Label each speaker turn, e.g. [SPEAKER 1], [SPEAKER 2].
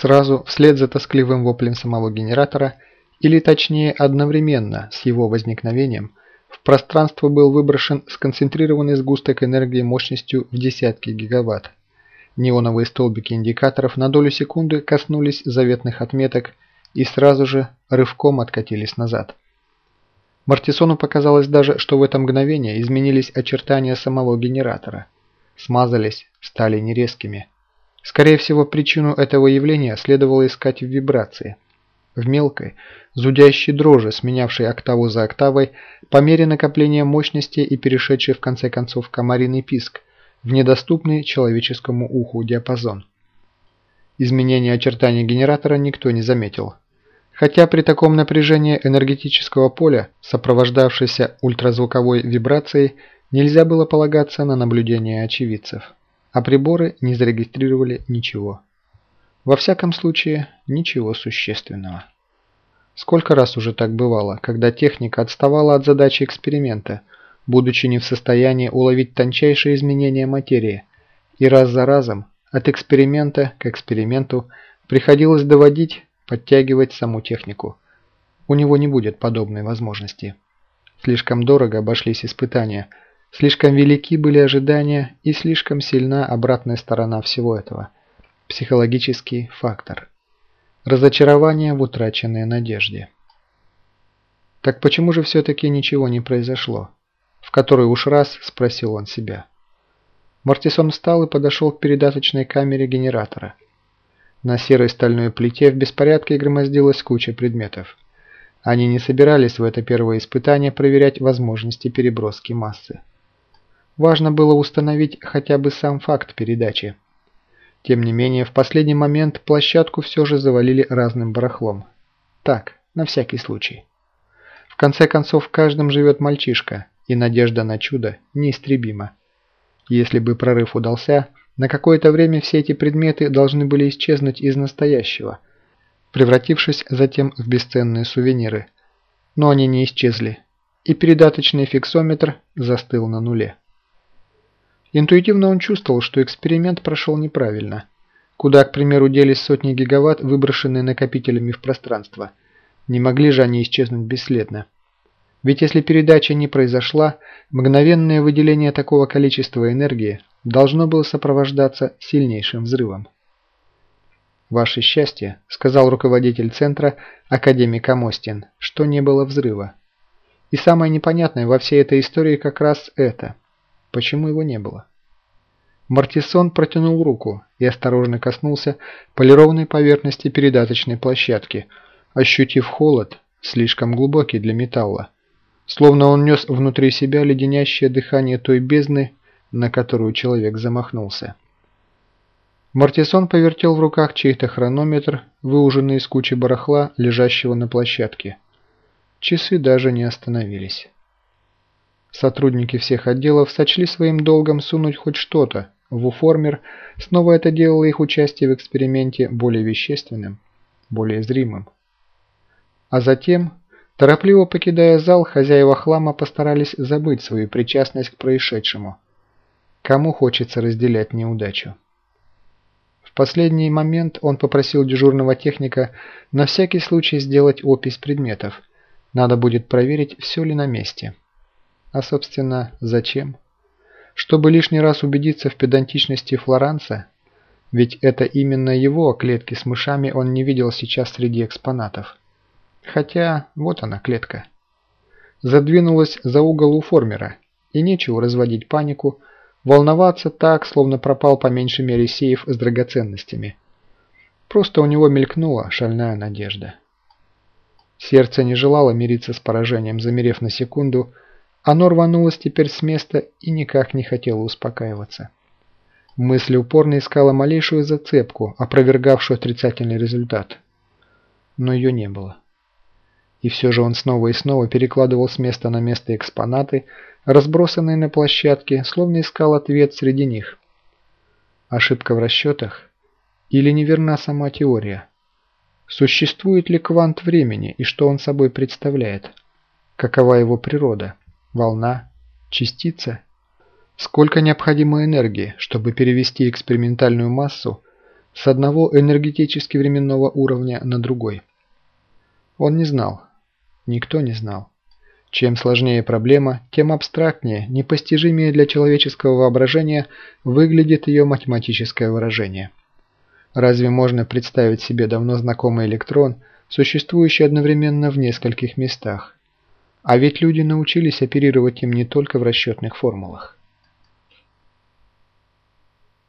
[SPEAKER 1] Сразу, вслед за тоскливым воплем самого генератора, или точнее одновременно с его возникновением, в пространство был выброшен сконцентрированный сгусток энергии мощностью в десятки гигаватт. Неоновые столбики индикаторов на долю секунды коснулись заветных отметок и сразу же рывком откатились назад. Мартисону показалось даже, что в это мгновение изменились очертания самого генератора. Смазались, стали нерезкими. Скорее всего, причину этого явления следовало искать в вибрации. В мелкой, зудящей дрожи, сменявшей октаву за октавой, по мере накопления мощности и перешедшей в конце концов комариный писк, в недоступный человеческому уху диапазон. Изменения очертаний генератора никто не заметил. Хотя при таком напряжении энергетического поля, сопровождавшейся ультразвуковой вибрацией, нельзя было полагаться на наблюдения очевидцев, а приборы не зарегистрировали ничего. Во всяком случае, ничего существенного. Сколько раз уже так бывало, когда техника отставала от задачи эксперимента, будучи не в состоянии уловить тончайшие изменения материи, и раз за разом от эксперимента к эксперименту приходилось доводить подтягивать саму технику. У него не будет подобной возможности. Слишком дорого обошлись испытания, слишком велики были ожидания и слишком сильна обратная сторона всего этого – психологический фактор. Разочарование в утраченной надежде. Так почему же все-таки ничего не произошло? В который уж раз спросил он себя. Мартисон встал и подошел к передаточной камере генератора – на серой стальной плите в беспорядке громоздилась куча предметов. Они не собирались в это первое испытание проверять возможности переброски массы. Важно было установить хотя бы сам факт передачи. Тем не менее, в последний момент площадку все же завалили разным барахлом. Так, на всякий случай. В конце концов, в каждом живет мальчишка, и надежда на чудо неистребима. Если бы прорыв удался, на какое-то время все эти предметы должны были исчезнуть из настоящего, превратившись затем в бесценные сувениры. Но они не исчезли, и передаточный фиксометр застыл на нуле. Интуитивно он чувствовал, что эксперимент прошел неправильно. Куда, к примеру, делись сотни гигаватт, выброшенные накопителями в пространство. Не могли же они исчезнуть бесследно. Ведь если передача не произошла, мгновенное выделение такого количества энергии должно было сопровождаться сильнейшим взрывом. «Ваше счастье», – сказал руководитель центра, академик Амостин, – что не было взрыва. И самое непонятное во всей этой истории как раз это. Почему его не было? Мартисон протянул руку и осторожно коснулся полированной поверхности передаточной площадки, ощутив холод, слишком глубокий для металла. Словно он нес внутри себя леденящее дыхание той бездны, на которую человек замахнулся. Мартисон повертел в руках чей-то хронометр, выуженный из кучи барахла, лежащего на площадке. Часы даже не остановились. Сотрудники всех отделов сочли своим долгом сунуть хоть что-то в уформер, снова это делало их участие в эксперименте более вещественным, более зримым. А затем, торопливо покидая зал, хозяева хлама постарались забыть свою причастность к происшедшему – Кому хочется разделять неудачу? В последний момент он попросил дежурного техника на всякий случай сделать опись предметов. Надо будет проверить, все ли на месте. А собственно, зачем? Чтобы лишний раз убедиться в педантичности Флоранса? Ведь это именно его клетки с мышами он не видел сейчас среди экспонатов. Хотя, вот она, клетка. Задвинулась за угол у формера, и нечего разводить панику, Волноваться так, словно пропал по меньшей мере сейф с драгоценностями. Просто у него мелькнула шальная надежда. Сердце не желало мириться с поражением, замерев на секунду, оно рванулось теперь с места и никак не хотело успокаиваться. Мысль упорно искала малейшую зацепку, опровергавшую отрицательный результат. Но ее не было. И все же он снова и снова перекладывал с места на место экспонаты, разбросанные на площадке, словно искал ответ среди них. Ошибка в расчетах? Или неверна сама теория? Существует ли квант времени и что он собой представляет? Какова его природа? Волна? Частица? Сколько необходимо энергии, чтобы перевести экспериментальную массу с одного энергетически-временного уровня на другой. Он не знал. Никто не знал. Чем сложнее проблема, тем абстрактнее, непостижимее для человеческого воображения выглядит ее математическое выражение. Разве можно представить себе давно знакомый электрон, существующий одновременно в нескольких местах? А ведь люди научились оперировать им не только в расчетных формулах.